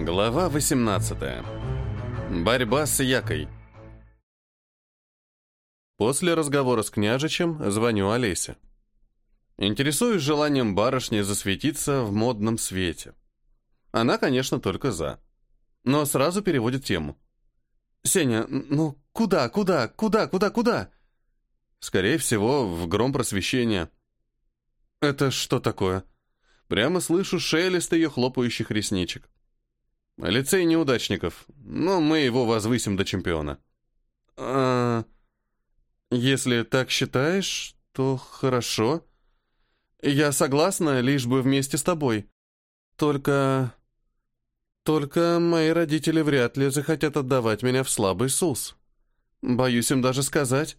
Глава 18. Борьба с Якой. После разговора с княжичем звоню Олесе. Интересуюсь желанием барышни засветиться в модном свете. Она, конечно, только за. Но сразу переводит тему. «Сеня, ну куда, куда, куда, куда, куда?» «Скорее всего, в гром просвещения». «Это что такое?» Прямо слышу шелест ее хлопающих ресничек. Лицей неудачников, но мы его возвысим до чемпиона. А, если так считаешь, то хорошо. Я согласна, лишь бы вместе с тобой. Только... Только мои родители вряд ли захотят отдавать меня в слабый СУС. Боюсь им даже сказать.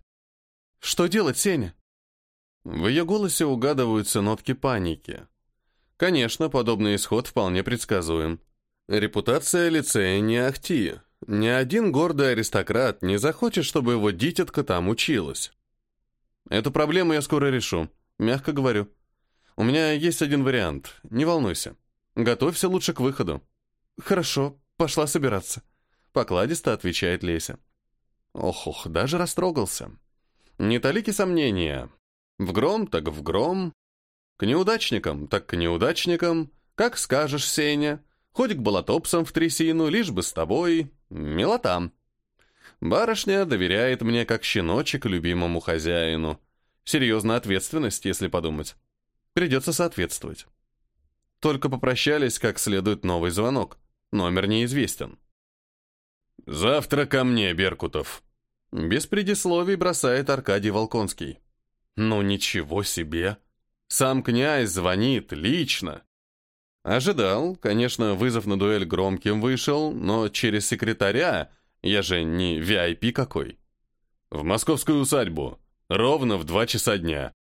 Что делать, Сеня? В ее голосе угадываются нотки паники. Конечно, подобный исход вполне предсказуем. Репутация лицея не ахти. Ни один гордый аристократ не захочет, чтобы его дитятка там училась. Эту проблему я скоро решу, мягко говорю. У меня есть один вариант, не волнуйся. Готовься лучше к выходу. Хорошо, пошла собираться. Покладисто отвечает Леся. Ох-ох, даже растрогался. Не талики сомнения. В гром так в гром. К неудачникам так к неудачникам. Как скажешь, Сеня. Хоть к болотопсам в трясину, лишь бы с тобой. Милота. Барышня доверяет мне как щеночек любимому хозяину. Серьезная ответственность, если подумать. Придется соответствовать. Только попрощались, как следует новый звонок. Номер неизвестен. «Завтра ко мне, Беркутов!» Без предисловий бросает Аркадий Волконский. «Ну ничего себе! Сам князь звонит лично!» Ожидал, конечно, вызов на дуэль громким вышел, но через секретаря, я же не VIP какой. В московскую усадьбу, ровно в два часа дня.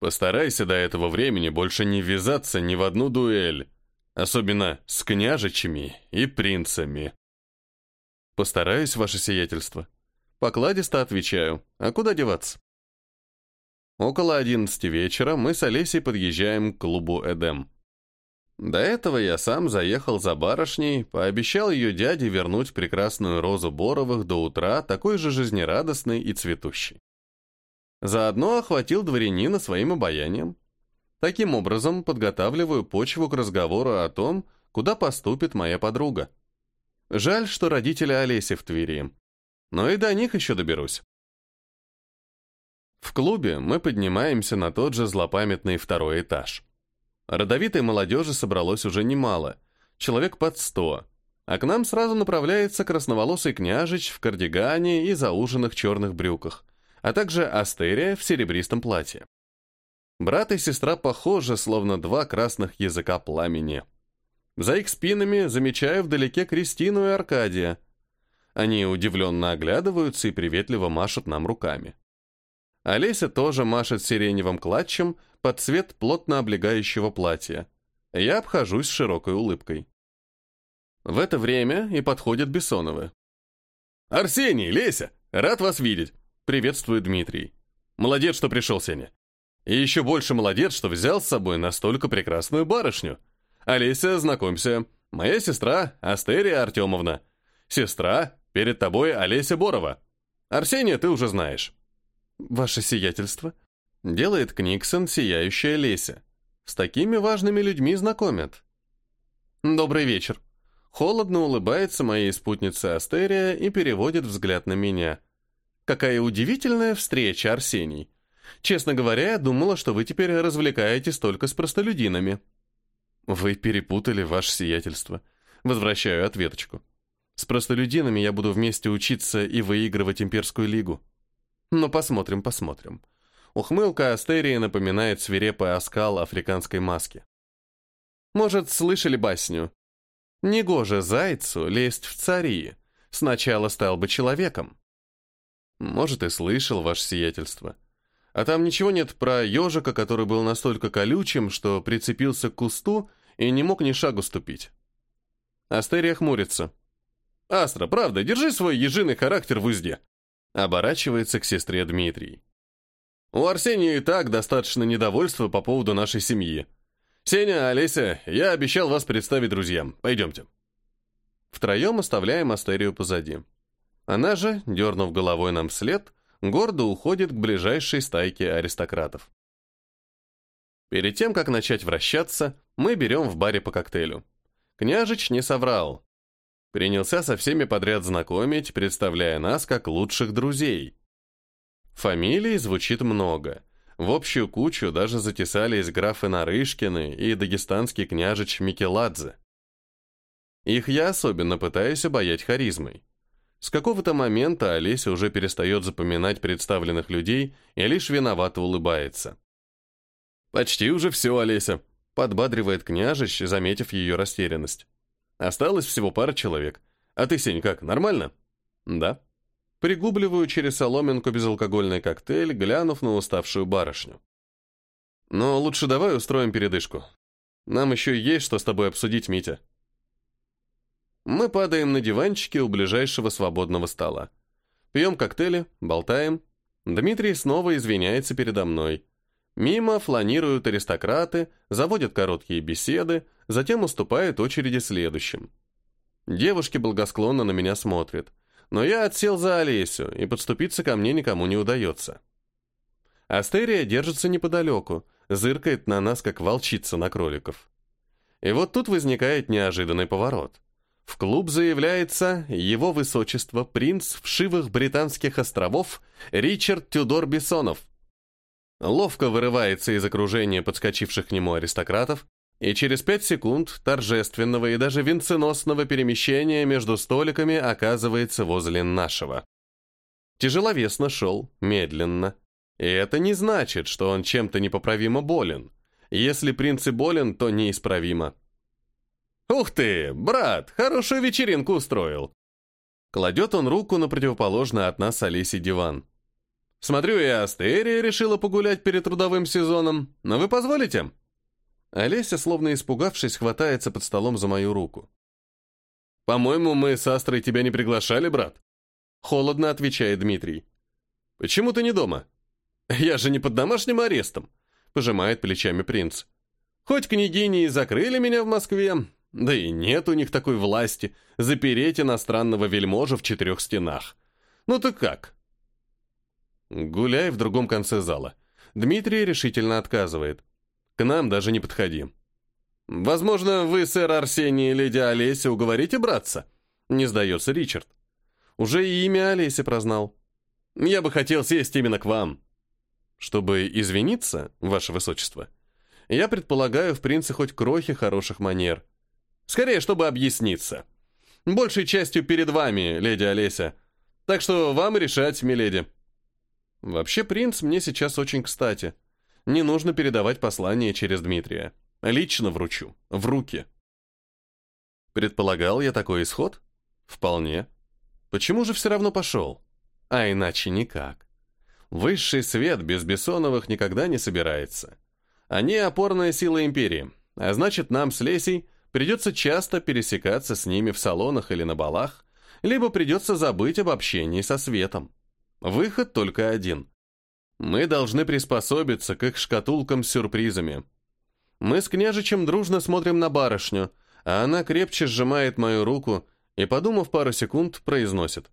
Постарайся до этого времени больше не ввязаться ни в одну дуэль, особенно с княжичами и принцами. Постараюсь, ваше сиятельство. Покладисто отвечаю. А куда деваться? Около одиннадцати вечера мы с Олесей подъезжаем к клубу «Эдем». До этого я сам заехал за барышней, пообещал ее дяде вернуть прекрасную розу Боровых до утра, такой же жизнерадостной и цветущей. Заодно охватил дворянина своим обаянием. Таким образом, подготавливаю почву к разговору о том, куда поступит моя подруга. Жаль, что родители Олеси в Твери. Но и до них еще доберусь. В клубе мы поднимаемся на тот же злопамятный второй этаж. Родовитой молодежи собралось уже немало, человек под сто, а к нам сразу направляется красноволосый княжич в кардигане и зауженных черных брюках, а также Астерия в серебристом платье. Брат и сестра похожи, словно два красных языка пламени. За их спинами замечаю вдалеке Кристину и Аркадия. Они удивленно оглядываются и приветливо машут нам руками. Олеся тоже машет сиреневым клатчем под цвет плотно облегающего платья. Я обхожусь широкой улыбкой. В это время и подходят Бессоновы. «Арсений, Леся, рад вас видеть!» — приветствует Дмитрий. «Молодец, что пришел, Сеня. И еще больше молодец, что взял с собой настолько прекрасную барышню. Олеся, знакомься, моя сестра Астерия Артемовна. Сестра, перед тобой Олеся Борова. Арсения ты уже знаешь». «Ваше сиятельство», — делает Книксон сияющая Леся. «С такими важными людьми знакомят». «Добрый вечер». Холодно улыбается моей спутнице Астерия и переводит взгляд на меня. «Какая удивительная встреча, Арсений. Честно говоря, я думала, что вы теперь развлекаетесь только с простолюдинами». «Вы перепутали ваше сиятельство». Возвращаю ответочку. «С простолюдинами я буду вместе учиться и выигрывать имперскую лигу». Но посмотрим, посмотрим. Ухмылка Астерии напоминает свирепый оскал африканской маски. Может, слышали басню? Негоже зайцу лезть в цари. Сначала стал бы человеком. Может, и слышал, ваше сиятельство. А там ничего нет про ежика, который был настолько колючим, что прицепился к кусту и не мог ни шагу ступить. Астерия хмурится. «Астра, правда, держи свой ежиный характер в узде. Оборачивается к сестре Дмитрий. У Арсения и так достаточно недовольства по поводу нашей семьи. Сеня, Олеся, я обещал вас представить друзьям. Пойдемте. Втроем оставляем Астерию позади. Она же, дернув головой нам вслед, гордо уходит к ближайшей стайке аристократов. Перед тем, как начать вращаться, мы берем в баре по коктейлю. Княжич не соврал. Принялся со всеми подряд знакомить, представляя нас как лучших друзей. Фамилий звучит много. В общую кучу даже затесались графы Нарышкины и дагестанский княжич Микеладзе. Их я особенно пытаюсь обаять харизмой. С какого-то момента Олеся уже перестает запоминать представленных людей и лишь виновато улыбается. «Почти уже все, Олеся», — подбадривает княжич, заметив ее растерянность. «Осталось всего пара человек. А ты, Сень, как, нормально?» «Да». Пригубливаю через соломинку безалкогольный коктейль, глянув на уставшую барышню. «Но лучше давай устроим передышку. Нам еще есть что с тобой обсудить, Митя». Мы падаем на диванчике у ближайшего свободного стола. Пьем коктейли, болтаем. Дмитрий снова извиняется передо мной. Мимо фланируют аристократы, заводят короткие беседы, затем уступает очереди следующим. Девушки благосклонно на меня смотрят. Но я отсел за Олесю, и подступиться ко мне никому не удается. Астерия держится неподалеку, зыркает на нас, как волчица на кроликов. И вот тут возникает неожиданный поворот. В клуб заявляется его высочество принц вшивых британских островов Ричард Тюдор Бессонов. Ловко вырывается из окружения подскочивших к нему аристократов, и через пять секунд торжественного и даже венценосного перемещения между столиками оказывается возле нашего. Тяжеловесно шел, медленно. И это не значит, что он чем-то непоправимо болен. Если принц и болен, то неисправимо. «Ух ты, брат, хорошую вечеринку устроил!» Кладет он руку на противоположный от нас Алисе диван. «Смотрю, и Астерия решила погулять перед трудовым сезоном. Но вы позволите?» Олеся, словно испугавшись, хватается под столом за мою руку. «По-моему, мы с Астрой тебя не приглашали, брат?» Холодно отвечает Дмитрий. «Почему ты не дома?» «Я же не под домашним арестом», пожимает плечами принц. «Хоть княгини и закрыли меня в Москве, да и нет у них такой власти запереть иностранного вельможа в четырех стенах. Ну так как? Гуляй в другом конце зала. Дмитрий решительно отказывает. К нам даже не подходи. Возможно, вы, сэр Арсений и леди Олеся, уговорите браться? Не сдается Ричард. Уже и имя Олеся прознал. Я бы хотел сесть именно к вам. Чтобы извиниться, ваше высочество, я предполагаю в принце хоть крохи хороших манер. Скорее, чтобы объясниться. Большей частью перед вами, леди Олеся. Так что вам решать, миледи. Вообще, принц мне сейчас очень кстати. Не нужно передавать послание через Дмитрия. Лично вручу. В руки. Предполагал я такой исход? Вполне. Почему же все равно пошел? А иначе никак. Высший свет без Бессоновых никогда не собирается. Они опорная сила империи, а значит, нам с Лесей Придется часто пересекаться с ними в салонах или на балах, либо придется забыть об общении со светом. Выход только один. Мы должны приспособиться к их шкатулкам с сюрпризами. Мы с княжичем дружно смотрим на барышню, а она крепче сжимает мою руку и, подумав пару секунд, произносит.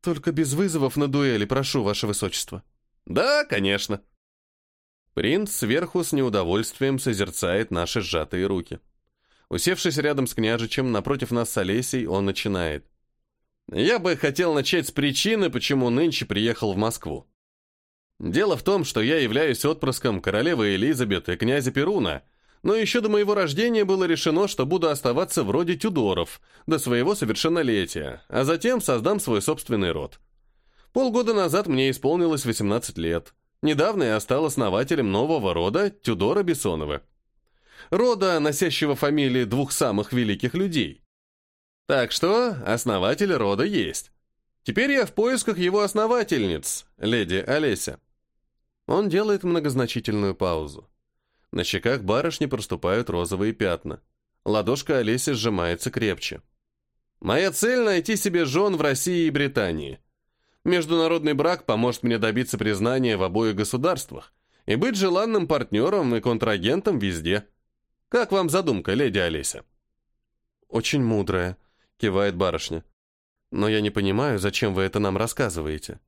«Только без вызовов на дуэли, прошу, ваше высочество». «Да, конечно». Принц сверху с неудовольствием созерцает наши сжатые руки. Усевшись рядом с княжичем, напротив нас с Олесей, он начинает. «Я бы хотел начать с причины, почему нынче приехал в Москву. Дело в том, что я являюсь отпрыском королевы Элизабет и князя Перуна, но еще до моего рождения было решено, что буду оставаться вроде Тюдоров до своего совершеннолетия, а затем создам свой собственный род. Полгода назад мне исполнилось 18 лет. Недавно я стал основателем нового рода Тюдора Бессонова рода, носящего фамилии двух самых великих людей. Так что основатель рода есть. Теперь я в поисках его основательниц, леди Олеся. Он делает многозначительную паузу. На щеках барышни проступают розовые пятна. Ладошка Олеси сжимается крепче. Моя цель — найти себе жен в России и Британии. Международный брак поможет мне добиться признания в обоих государствах и быть желанным партнером и контрагентом везде. Как вам задумка, леди Олеся?» «Очень мудрая», — кивает барышня. «Но я не понимаю, зачем вы это нам рассказываете».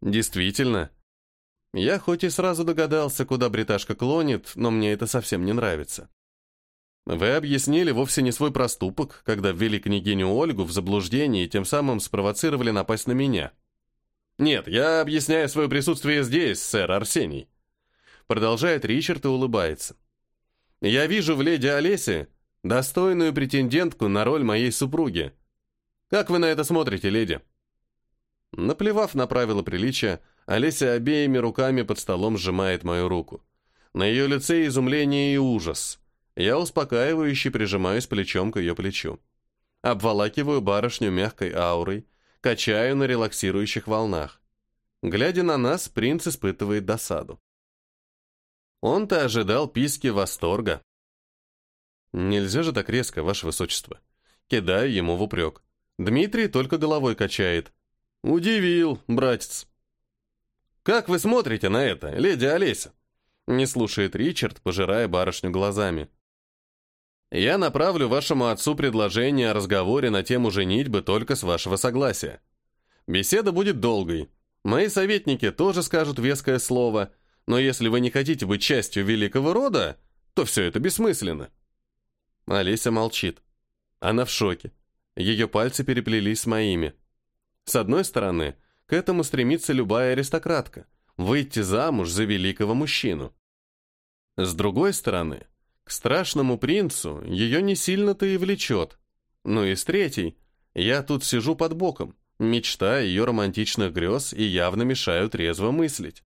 «Действительно». Я хоть и сразу догадался, куда бриташка клонит, но мне это совсем не нравится. Вы объяснили вовсе не свой проступок, когда ввели княгиню Ольгу в заблуждение и тем самым спровоцировали напасть на меня. Нет, я объясняю свое присутствие здесь, сэр Арсений. Продолжает Ричард и улыбается. Я вижу в леди Олесе достойную претендентку на роль моей супруги. Как вы на это смотрите, леди? Наплевав на правила приличия, Олеся обеими руками под столом сжимает мою руку. На ее лице изумление и ужас – я успокаивающе прижимаюсь плечом к ее плечу. Обволакиваю барышню мягкой аурой, качаю на релаксирующих волнах. Глядя на нас, принц испытывает досаду. Он-то ожидал писки восторга. Нельзя же так резко, ваше высочество. Кидаю ему в упрек. Дмитрий только головой качает. Удивил, братец. Как вы смотрите на это, леди Олеся? Не слушает Ричард, пожирая барышню глазами. Я направлю вашему отцу предложение о разговоре на тему женитьбы только с вашего согласия. Беседа будет долгой. Мои советники тоже скажут веское слово, но если вы не хотите быть частью великого рода, то все это бессмысленно». Олеся молчит. Она в шоке. Ее пальцы переплелись с моими. С одной стороны, к этому стремится любая аристократка – выйти замуж за великого мужчину. С другой стороны – к страшному принцу ее не сильно-то и влечет. Ну и с третьей, я тут сижу под боком, мечтая ее романтичных грез и явно мешаю трезво мыслить.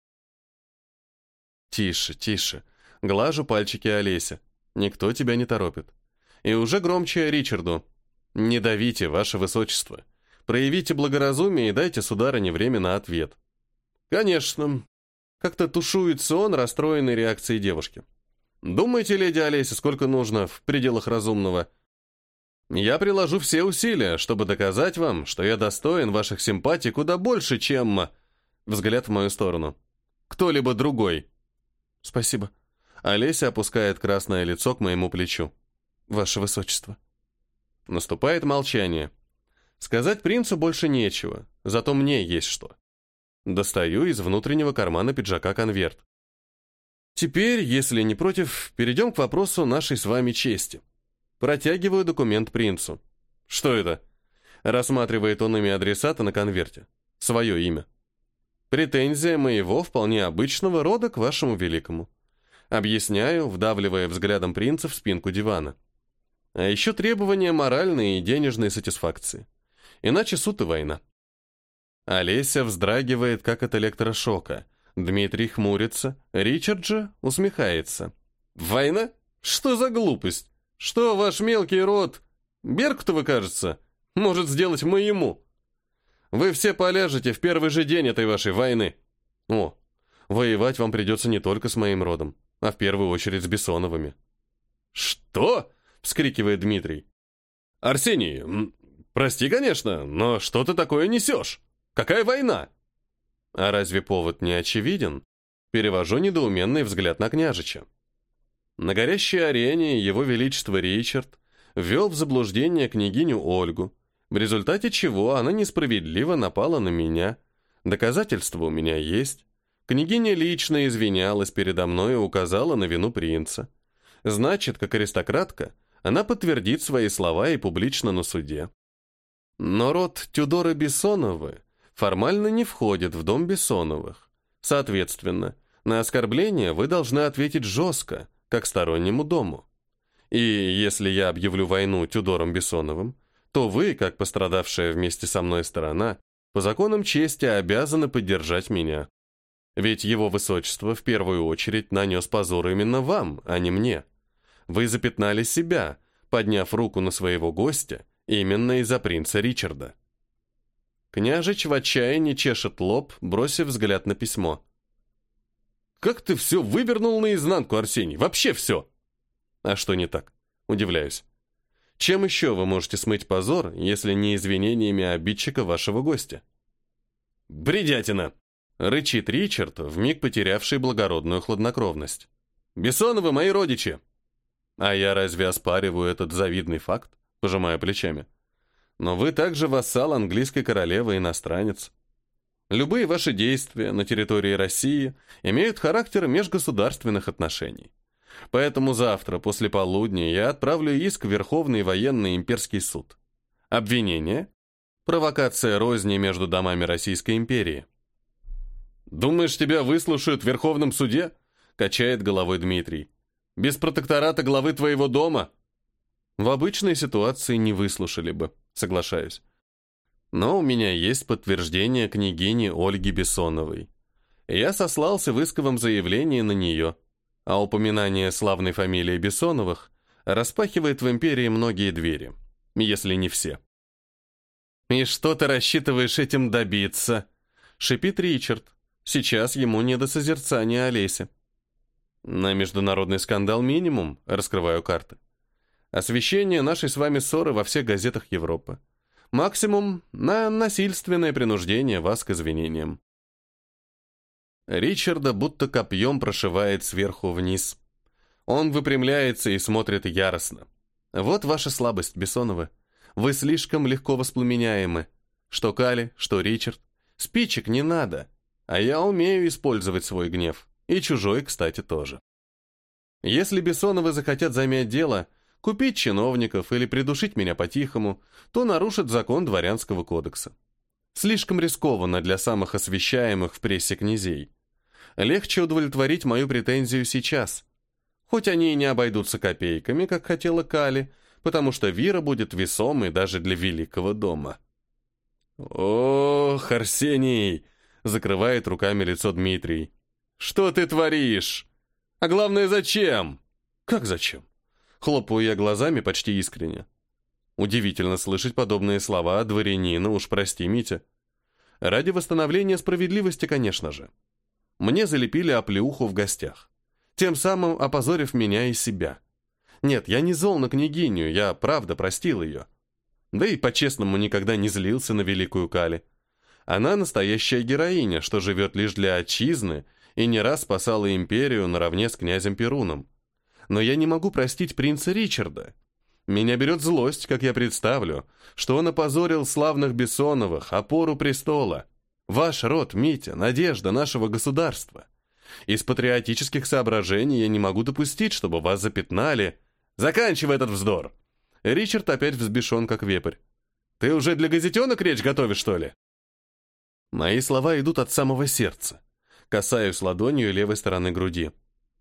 Тише, тише. Глажу пальчики Олеся. Никто тебя не торопит. И уже громче Ричарду. Не давите, ваше высочество. Проявите благоразумие и дайте сударыне время на ответ. Конечно. Как-то тушуется он, расстроенной реакцией девушки. Думайте, леди Олеся, сколько нужно в пределах разумного. Я приложу все усилия, чтобы доказать вам, что я достоин ваших симпатий куда больше, чем... Взгляд в мою сторону. Кто-либо другой. Спасибо. Олеся опускает красное лицо к моему плечу. Ваше высочество. Наступает молчание. Сказать принцу больше нечего, зато мне есть что. Достаю из внутреннего кармана пиджака конверт. Теперь, если не против, перейдем к вопросу нашей с вами чести. Протягиваю документ принцу. Что это? Рассматривает он имя адресата на конверте. Свое имя. Претензия моего вполне обычного рода к вашему великому. Объясняю, вдавливая взглядом принца в спинку дивана. А еще требования моральной и денежной сатисфакции. Иначе суд и война. Олеся вздрагивает, как от электрошока – Дмитрий хмурится, Ричард же усмехается. «Война? Что за глупость? Что ваш мелкий род, Беркутова, кажется, может сделать моему? Вы все поляжете в первый же день этой вашей войны. О, воевать вам придется не только с моим родом, а в первую очередь с Бессоновыми». «Что?» — вскрикивает Дмитрий. «Арсений, прости, конечно, но что ты такое несешь? Какая война?» А разве повод не очевиден? Перевожу недоуменный взгляд на княжича. На горящей арене его величество Ричард ввел в заблуждение княгиню Ольгу, в результате чего она несправедливо напала на меня. Доказательства у меня есть. Княгиня лично извинялась передо мной и указала на вину принца. Значит, как аристократка, она подтвердит свои слова и публично на суде. Но род Тюдора Бессоновы формально не входит в дом Бессоновых. Соответственно, на оскорбление вы должны ответить жестко, как стороннему дому. И если я объявлю войну Тюдором Бессоновым, то вы, как пострадавшая вместе со мной сторона, по законам чести обязаны поддержать меня. Ведь его высочество в первую очередь нанес позор именно вам, а не мне. Вы запятнали себя, подняв руку на своего гостя именно из-за принца Ричарда. Княжич в отчаянии чешет лоб, бросив взгляд на письмо. «Как ты все вывернул наизнанку, Арсений? Вообще все!» «А что не так?» Удивляюсь. «Чем еще вы можете смыть позор, если не извинениями обидчика вашего гостя?» «Бредятина!» — рычит Ричард, вмиг потерявший благородную хладнокровность. «Бессоновы мои родичи!» «А я разве оспариваю этот завидный факт?» — пожимая плечами. Но вы также вассал английской королевы иностранец. Любые ваши действия на территории России имеют характер межгосударственных отношений. Поэтому завтра, после полудня, я отправлю иск в Верховный военный имперский суд. Обвинение – провокация розни между домами Российской империи. «Думаешь, тебя выслушают в Верховном суде?» – качает головой Дмитрий. «Без протектората главы твоего дома?» В обычной ситуации не выслушали бы, соглашаюсь. Но у меня есть подтверждение княгини Ольги Бессоновой. Я сослался в исковом заявлении на нее, а упоминание славной фамилии Бессоновых распахивает в империи многие двери, если не все. «И что ты рассчитываешь этим добиться?» — шипит Ричард. Сейчас ему не до созерцания Олеся. На международный скандал минимум, раскрываю карты. Освещение нашей с вами ссоры во всех газетах Европы. Максимум на насильственное принуждение вас к извинениям. Ричарда будто копьем прошивает сверху вниз. Он выпрямляется и смотрит яростно. Вот ваша слабость, Бессоновы. Вы слишком легко воспламеняемы. Что Кали, что Ричард. Спичек не надо. А я умею использовать свой гнев. И чужой, кстати, тоже. Если Бессоновы захотят замять дело, купить чиновников или придушить меня по-тихому, то нарушат закон дворянского кодекса. Слишком рискованно для самых освещаемых в прессе князей. Легче удовлетворить мою претензию сейчас. Хоть они и не обойдутся копейками, как хотела Кали, потому что Вира будет весомой даже для великого дома. «Ох, Арсений!» — закрывает руками лицо Дмитрий. «Что ты творишь? А главное, зачем?» «Как зачем?» Хлопаю я глазами почти искренне. Удивительно слышать подобные слова дворянина, уж прости, Митя. Ради восстановления справедливости, конечно же. Мне залепили оплеуху в гостях, тем самым опозорив меня и себя. Нет, я не зол на княгиню, я правда простил ее. Да и по-честному никогда не злился на великую Кали. Она настоящая героиня, что живет лишь для отчизны и не раз спасала империю наравне с князем Перуном но я не могу простить принца Ричарда. Меня берет злость, как я представлю, что он опозорил славных Бессоновых, опору престола. Ваш род, Митя, надежда нашего государства. Из патриотических соображений я не могу допустить, чтобы вас запятнали. Заканчивай этот вздор. Ричард опять взбешен, как вепрь. Ты уже для газетенок речь готовишь, что ли? Мои слова идут от самого сердца. Касаюсь ладонью левой стороны груди.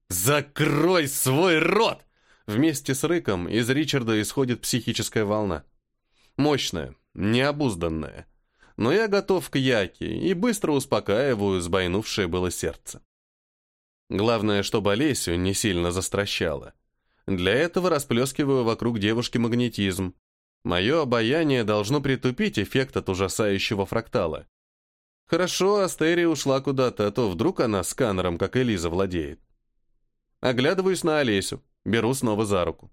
«Закрой свой рот!» Вместе с рыком из Ричарда исходит психическая волна. Мощная, необузданная. Но я готов к яке и быстро успокаиваю сбойнувшее было сердце. Главное, чтобы Олесю не сильно застращало. Для этого расплескиваю вокруг девушки магнетизм. Мое обаяние должно притупить эффект от ужасающего фрактала. Хорошо, Астерия ушла куда-то, а то вдруг она сканером, как Элиза, владеет. Оглядываюсь на Олесю, беру снова за руку.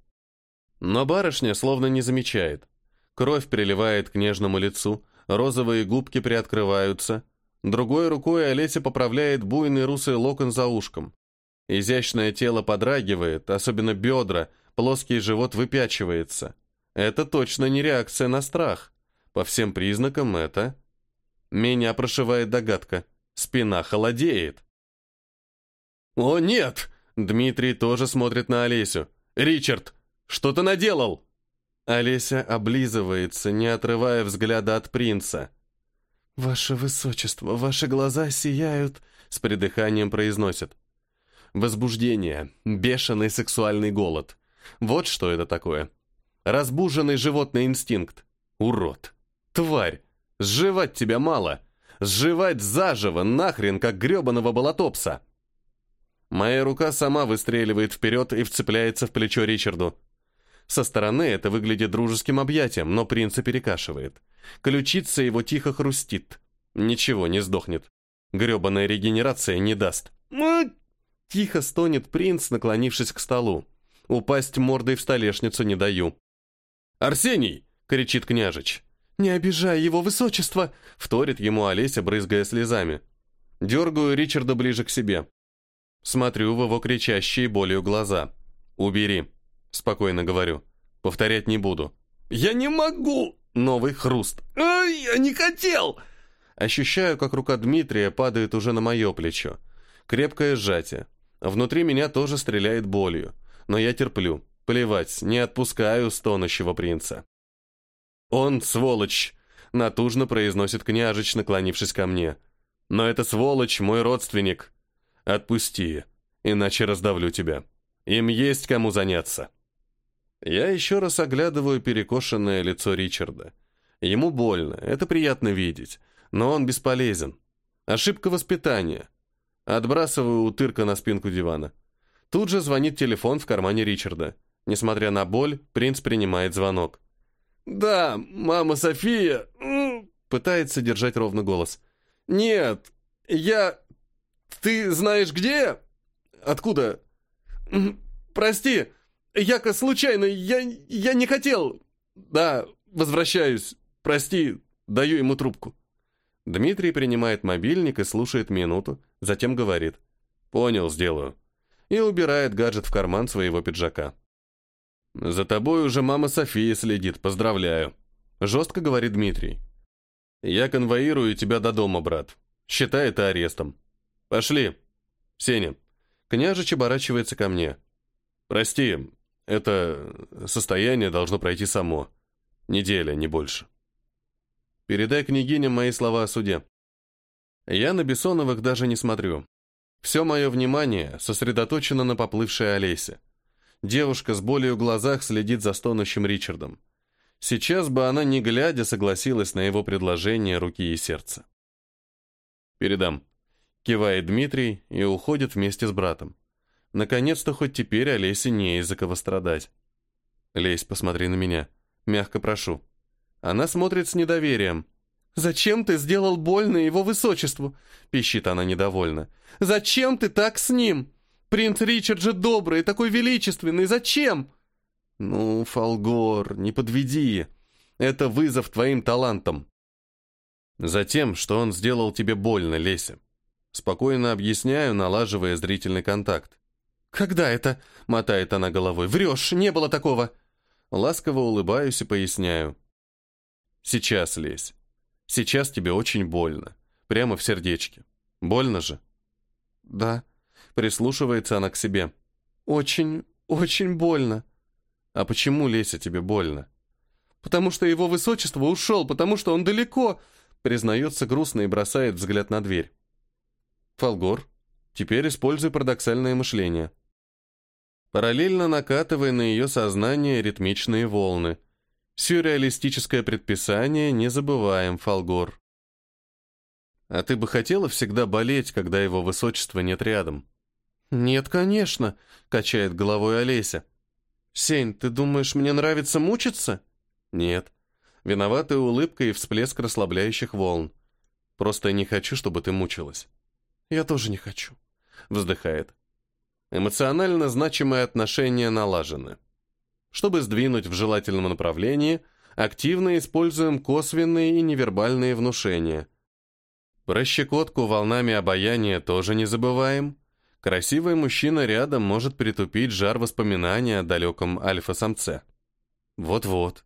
Но барышня словно не замечает. Кровь приливает к нежному лицу, розовые губки приоткрываются. Другой рукой Олеся поправляет буйный русый локон за ушком. Изящное тело подрагивает, особенно бедра, плоский живот выпячивается. Это точно не реакция на страх. По всем признакам это... Меня прошивает догадка. Спина холодеет. «О, нет!» Дмитрий тоже смотрит на Олесю. «Ричард, что ты наделал?» Олеся облизывается, не отрывая взгляда от принца. «Ваше высочество, ваши глаза сияют», — с придыханием произносит. Возбуждение, бешеный сексуальный голод. Вот что это такое. Разбуженный животный инстинкт. Урод. Тварь. Сживать тебя мало. Сживать заживо, нахрен, как гребаного болотопса. Моя рука сама выстреливает вперед и вцепляется в плечо Ричарду. Со стороны это выглядит дружеским объятием, но принца перекашивает. Ключица его тихо хрустит. Ничего, не сдохнет. Гребаная регенерация не даст. Тихо стонет принц, наклонившись к столу. Упасть мордой в столешницу не даю. «Арсений!» — кричит княжич. «Не обижай его высочество!» — вторит ему Олеся, брызгая слезами. Дергаю Ричарда ближе к себе. Смотрю в его кричащие болью глаза. «Убери», — спокойно говорю. «Повторять не буду». «Я не могу!» Новый хруст. «Ай, я не хотел!» Ощущаю, как рука Дмитрия падает уже на мое плечо. Крепкое сжатие. Внутри меня тоже стреляет болью. Но я терплю. Плевать, не отпускаю стонущего принца. «Он сволочь!» — натужно произносит княжич, наклонившись ко мне. «Но это сволочь мой родственник. Отпусти, иначе раздавлю тебя. Им есть кому заняться». Я еще раз оглядываю перекошенное лицо Ричарда. Ему больно, это приятно видеть, но он бесполезен. Ошибка воспитания. Отбрасываю утырка на спинку дивана. Тут же звонит телефон в кармане Ричарда. Несмотря на боль, принц принимает звонок. «Да, мама София...» Пытается держать ровно голос. «Нет, я... Ты знаешь где? Откуда? Прости, яко случайно, я... я не хотел. Да, возвращаюсь. Прости, даю ему трубку». Дмитрий принимает мобильник и слушает минуту, затем говорит «Понял, сделаю» и убирает гаджет в карман своего пиджака. «За тобой уже мама София следит, поздравляю», — жестко говорит Дмитрий. «Я конвоирую тебя до дома, брат. Считай это арестом. Пошли. Сеня». Княжич оборачивается ко мне. «Прости, это состояние должно пройти само. Неделя, не больше». Передай княгине мои слова о суде. Я на Бессоновых даже не смотрю. Все мое внимание сосредоточено на поплывшей Олесе. Девушка с болью в глазах следит за стонущим Ричардом. Сейчас бы она, не глядя, согласилась на его предложение руки и сердца. «Передам», — кивает Дмитрий и уходит вместе с братом. Наконец-то хоть теперь Олесе не из-за кого страдать. «Лесь, посмотри на меня. Мягко прошу. Она смотрит с недоверием. «Зачем ты сделал больно его высочеству?» — пищит она недовольно. «Зачем ты так с ним? Принц Ричард же добрый, такой величественный. Зачем?» «Ну, Фолгор, не подведи. Это вызов твоим талантам». «Затем, что он сделал тебе больно, Леся». Спокойно объясняю, налаживая зрительный контакт. «Когда это?» — мотает она головой. «Врешь, не было такого». Ласково улыбаюсь и поясняю. Сейчас лезь. Сейчас тебе очень больно. Прямо в сердечке. Больно же? Да. Прислушивается она к себе. Очень, очень больно. А почему, Леся, тебе больно? Потому что его высочество ушел, потому что он далеко, признается грустно и бросает взгляд на дверь. Фолгор, теперь используй парадоксальное мышление. Параллельно накатывая на ее сознание ритмичные волны – Сюрреалистическое предписание не забываем, Фолгор. А ты бы хотела всегда болеть, когда его высочества нет рядом? Нет, конечно, качает головой Олеся. Сень, ты думаешь, мне нравится мучиться? Нет. Виноватая улыбка и всплеск расслабляющих волн. Просто не хочу, чтобы ты мучилась. Я тоже не хочу. Вздыхает. Эмоционально значимые отношения налажены. Чтобы сдвинуть в желательном направлении, активно используем косвенные и невербальные внушения. Про щекотку волнами обаяния тоже не забываем. Красивый мужчина рядом может притупить жар воспоминания о далеком альфа-самце. Вот-вот.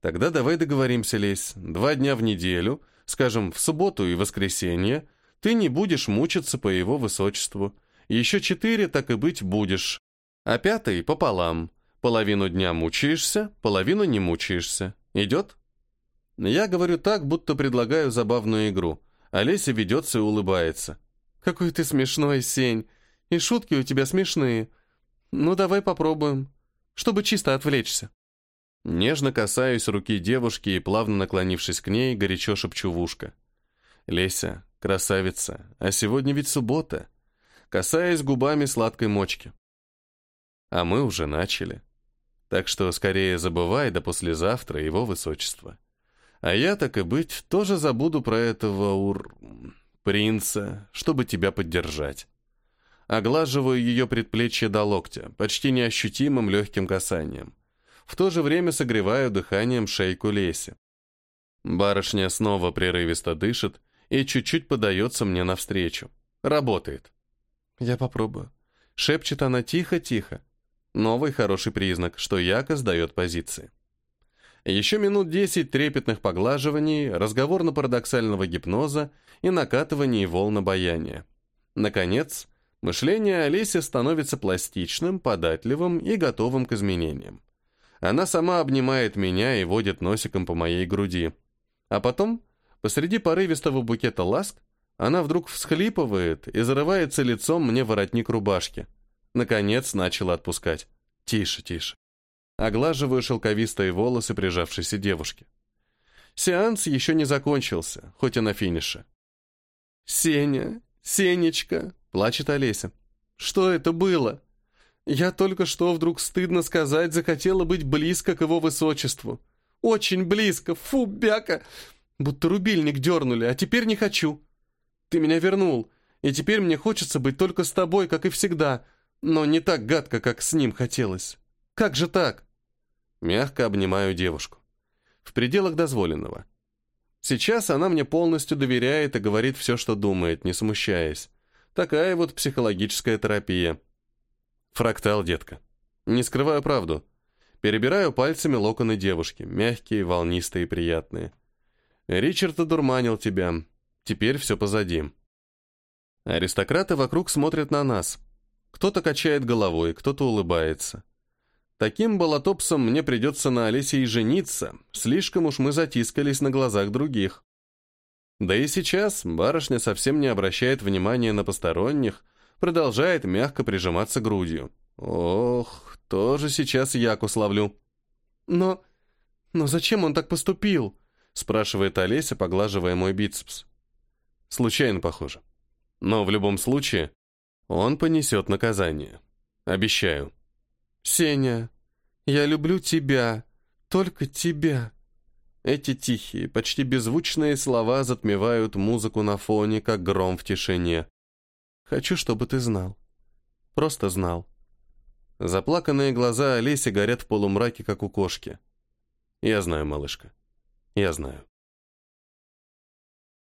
Тогда давай договоримся, Лесь, два дня в неделю, скажем, в субботу и воскресенье, ты не будешь мучиться по его высочеству. Еще четыре, так и быть, будешь. А пятый пополам. Половину дня мучаешься, половину не мучаешься. Идет? Я говорю так, будто предлагаю забавную игру. Олеся ведется и улыбается. «Какой ты смешной, Сень. И шутки у тебя смешные. Ну, давай попробуем, чтобы чисто отвлечься». Нежно касаюсь руки девушки и, плавно наклонившись к ней, горячо шепчу в ушко. «Леся, красавица, а сегодня ведь суббота». Касаясь губами сладкой мочки. А мы уже начали. Так что скорее забывай до послезавтра его высочество. А я, так и быть, тоже забуду про этого ур... принца, чтобы тебя поддержать. Оглаживаю ее предплечье до локтя, почти неощутимым легким касанием. В то же время согреваю дыханием шейку Леси. Барышня снова прерывисто дышит и чуть-чуть подается мне навстречу. Работает. Я попробую. Шепчет она тихо-тихо. Новый хороший признак, что Яко сдает позиции. Еще минут десять трепетных поглаживаний, разговорно-парадоксального гипноза и накатываний волн обаяния. Наконец, мышление Олеси становится пластичным, податливым и готовым к изменениям. Она сама обнимает меня и водит носиком по моей груди. А потом, посреди порывистого букета ласк, она вдруг всхлипывает и зарывается лицом мне воротник рубашки. Наконец начала отпускать. Тише, тише. Оглаживаю шелковистые волосы прижавшейся девушки. Сеанс еще не закончился, хоть и на финише. «Сеня, Сенечка!» — плачет Олеся. «Что это было? Я только что, вдруг стыдно сказать, захотела быть близко к его высочеству. Очень близко, фу, бяка! Будто рубильник дернули, а теперь не хочу. Ты меня вернул, и теперь мне хочется быть только с тобой, как и всегда, но не так гадко, как с ним хотелось. Как же так?» Мягко обнимаю девушку. В пределах дозволенного. Сейчас она мне полностью доверяет и говорит все, что думает, не смущаясь. Такая вот психологическая терапия. Фрактал, детка. Не скрываю правду. Перебираю пальцами локоны девушки, мягкие, волнистые и приятные. Ричард одурманил тебя. Теперь все позади. Аристократы вокруг смотрят на нас. Кто-то качает головой, кто-то улыбается. Таким болотопсом мне придется на Олесе и жениться, слишком уж мы затискались на глазах других. Да и сейчас барышня совсем не обращает внимания на посторонних, продолжает мягко прижиматься грудью. Ох, тоже сейчас яку славлю. Но... но зачем он так поступил? Спрашивает Олеся, поглаживая мой бицепс. Случайно, похоже. Но в любом случае, он понесет наказание. Обещаю. «Сеня, я люблю тебя, только тебя». Эти тихие, почти беззвучные слова затмевают музыку на фоне, как гром в тишине. «Хочу, чтобы ты знал. Просто знал». Заплаканные глаза Олеси горят в полумраке, как у кошки. «Я знаю, малышка. Я знаю».